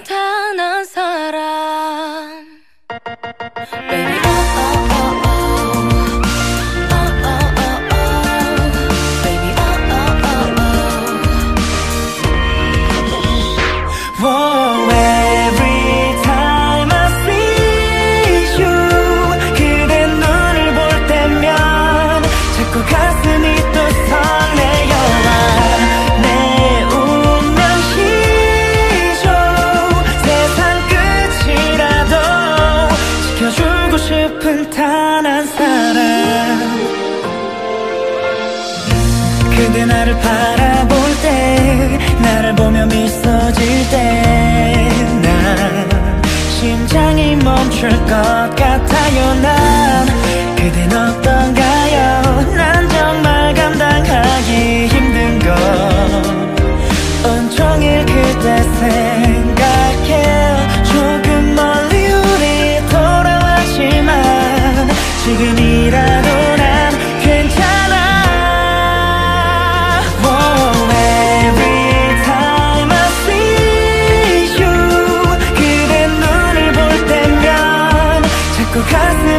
단 하나 그대 나를 바라볼 때 나를 보며 미소 질때난 심장이 멈출 것 같아요. 나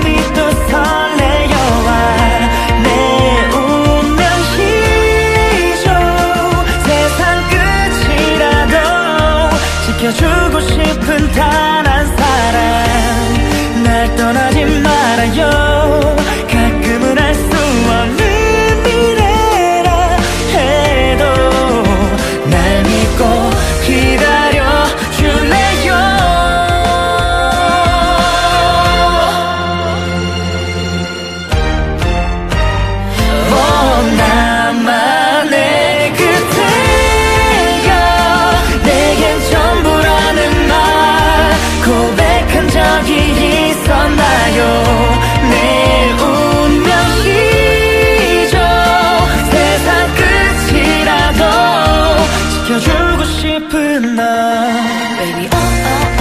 Solito, solito 싶은 나 Baby oh, oh.